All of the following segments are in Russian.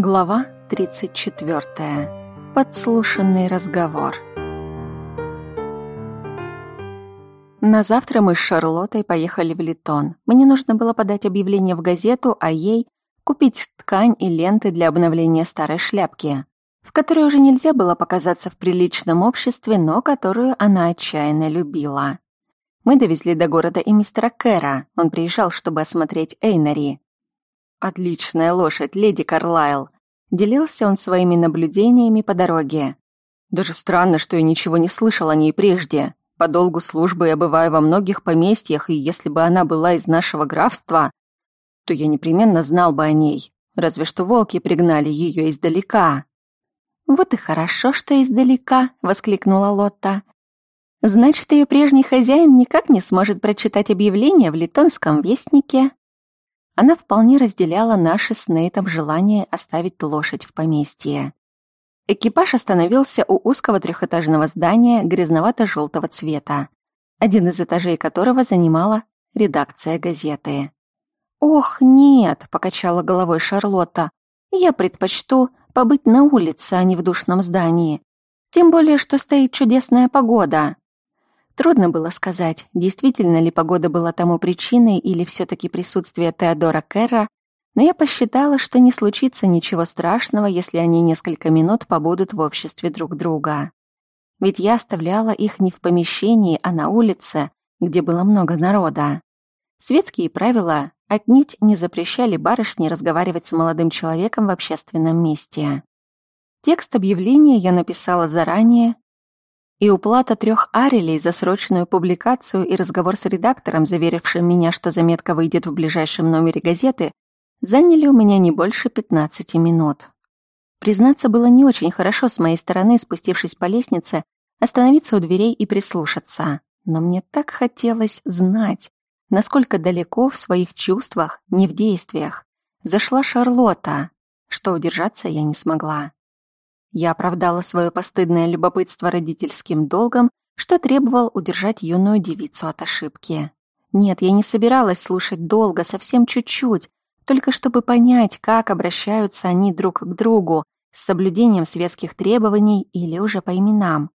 Глава 34. Подслушанный разговор. На завтра мы с Шарлоттой поехали в Литон. Мне нужно было подать объявление в газету, а ей купить ткань и ленты для обновления старой шляпки, в которой уже нельзя было показаться в приличном обществе, но которую она отчаянно любила. Мы довезли до города и мистера Кэра. Он приезжал, чтобы осмотреть Эйнари. «Отличная лошадь, леди Карлайл», — делился он своими наблюдениями по дороге. «Даже странно, что я ничего не слышал о ней прежде. По долгу службы я бываю во многих поместьях, и если бы она была из нашего графства, то я непременно знал бы о ней. Разве что волки пригнали ее издалека». «Вот и хорошо, что издалека», — воскликнула Лотта. «Значит, ее прежний хозяин никак не сможет прочитать объявление в Литонском вестнике». Она вполне разделяла наше с Нейтом желание оставить лошадь в поместье. Экипаж остановился у узкого трехэтажного здания грязновато-желтого цвета, один из этажей которого занимала редакция газеты. «Ох, нет!» — покачала головой Шарлотта. «Я предпочту побыть на улице, а не в душном здании. Тем более, что стоит чудесная погода». Трудно было сказать, действительно ли погода была тому причиной или все-таки присутствие Теодора Керра, но я посчитала, что не случится ничего страшного, если они несколько минут побудут в обществе друг друга. Ведь я оставляла их не в помещении, а на улице, где было много народа. Светские правила отнюдь не запрещали барышне разговаривать с молодым человеком в общественном месте. Текст объявления я написала заранее и уплата трех арелей за срочную публикацию и разговор с редактором, заверившим меня, что заметка выйдет в ближайшем номере газеты, заняли у меня не больше 15 минут. Признаться, было не очень хорошо с моей стороны, спустившись по лестнице, остановиться у дверей и прислушаться. Но мне так хотелось знать, насколько далеко в своих чувствах, не в действиях, зашла Шарлотта, что удержаться я не смогла. Я оправдала свое постыдное любопытство родительским долгом, что требовал удержать юную девицу от ошибки. Нет, я не собиралась слушать долго, совсем чуть-чуть, только чтобы понять, как обращаются они друг к другу, с соблюдением светских требований или уже по именам.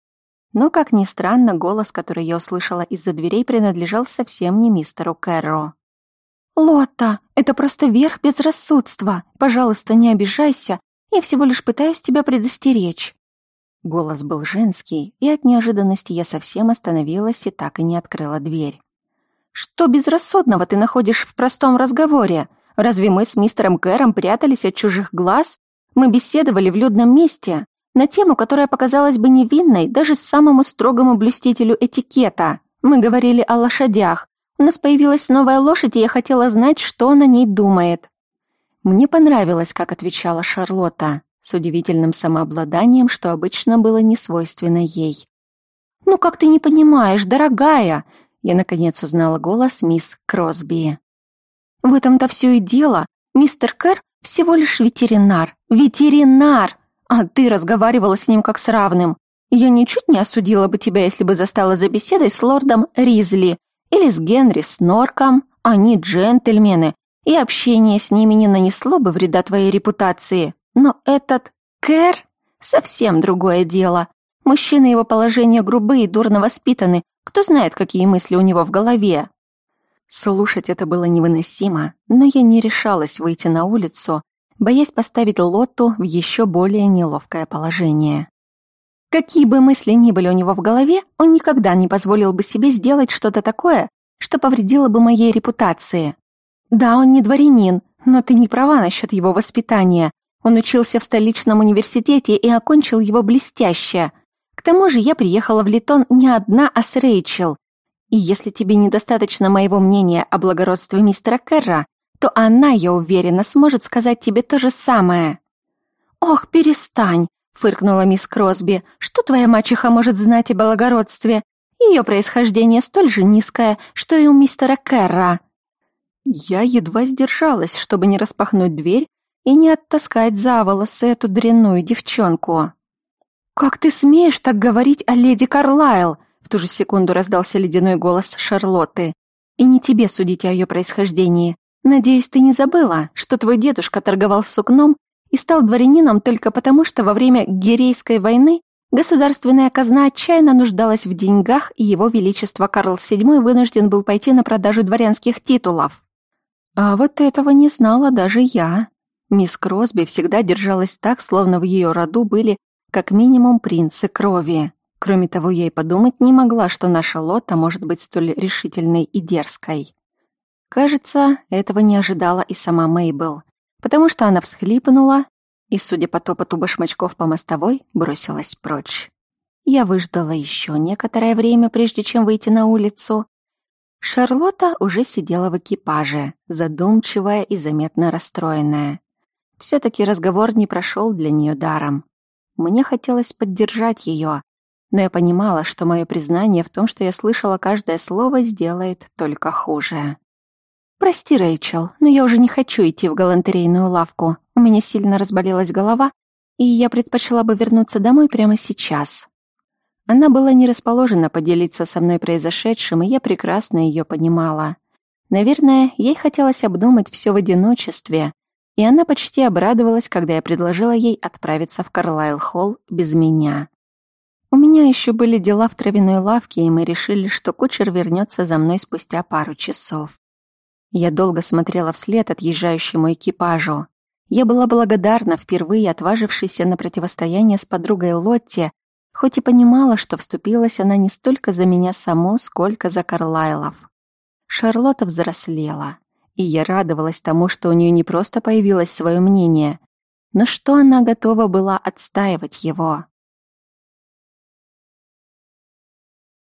Но, как ни странно, голос, который я услышала из-за дверей, принадлежал совсем не мистеру Кэрро. «Лотта, это просто верх безрассудства. Пожалуйста, не обижайся я всего лишь пытаюсь тебя предостеречь». Голос был женский, и от неожиданности я совсем остановилась и так и не открыла дверь. «Что безрассудного ты находишь в простом разговоре? Разве мы с мистером Кэром прятались от чужих глаз? Мы беседовали в людном месте на тему, которая показалась бы невинной даже самому строгому блюстителю этикета. Мы говорили о лошадях. У нас появилась новая лошадь, и я хотела знать, что он о ней думает. Мне понравилось, как отвечала Шарлотта, с удивительным самообладанием, что обычно было не свойственно ей. «Ну как ты не понимаешь, дорогая?» Я, наконец, узнала голос мисс Кросби. «В этом-то все и дело. Мистер Кэр всего лишь ветеринар. Ветеринар! А ты разговаривала с ним как с равным. Я ничуть не осудила бы тебя, если бы застала за беседой с лордом Ризли или с Генри Снорком. Они джентльмены, и общение с ними не нанесло бы вреда твоей репутации. Но этот Кэр — совсем другое дело. Мужчины его положения грубые и дурно воспитаны. Кто знает, какие мысли у него в голове. Слушать это было невыносимо, но я не решалась выйти на улицу, боясь поставить Лотту в еще более неловкое положение. Какие бы мысли ни были у него в голове, он никогда не позволил бы себе сделать что-то такое, что повредило бы моей репутации. Да, он не дворянин, но ты не права насчет его воспитания. Он учился в столичном университете и окончил его блестяще. К тому же я приехала в Литон не одна, а с Рэйчел. И если тебе недостаточно моего мнения о благородстве мистера Керра, то она, я уверена, сможет сказать тебе то же самое». «Ох, перестань!» — фыркнула мисс Кросби. «Что твоя мачеха может знать о благородстве? Ее происхождение столь же низкое, что и у мистера Керра». Я едва сдержалась, чтобы не распахнуть дверь и не оттаскать за волосы эту дрянную девчонку. «Как ты смеешь так говорить о леди Карлайл?» В ту же секунду раздался ледяной голос Шарлотты. «И не тебе судить о ее происхождении. Надеюсь, ты не забыла, что твой дедушка торговал сукном и стал дворянином только потому, что во время Гирейской войны государственная казна отчаянно нуждалась в деньгах, и его величество Карл VII вынужден был пойти на продажу дворянских титулов. А вот этого не знала даже я. Мисс Кросби всегда держалась так, словно в ее роду были как минимум принцы крови. Кроме того, я и подумать не могла, что наша Лота может быть столь решительной и дерзкой. Кажется, этого не ожидала и сама Мейбл, потому что она всхлипнула и, судя по топоту башмачков по мостовой, бросилась прочь. Я выждала еще некоторое время, прежде чем выйти на улицу. Шарлотта уже сидела в экипаже, задумчивая и заметно расстроенная. Все-таки разговор не прошел для нее даром. Мне хотелось поддержать ее, но я понимала, что мое признание в том, что я слышала каждое слово, сделает только хуже. «Прости, Рэйчел, но я уже не хочу идти в галантерейную лавку. У меня сильно разболелась голова, и я предпочла бы вернуться домой прямо сейчас». Она была не расположена поделиться со мной произошедшим, и я прекрасно ее понимала. Наверное, ей хотелось обдумать все в одиночестве, и она почти обрадовалась, когда я предложила ей отправиться в Карлайл-холл без меня. У меня еще были дела в травяной лавке, и мы решили, что кучер вернется за мной спустя пару часов. Я долго смотрела вслед отъезжающему экипажу. Я была благодарна впервые отважившейся на противостояние с подругой Лотте, хоть и понимала, что вступилась она не столько за меня саму, сколько за Карлайлов. Шарлотта взрослела, и я радовалась тому, что у нее не просто появилось свое мнение, но что она готова была отстаивать его.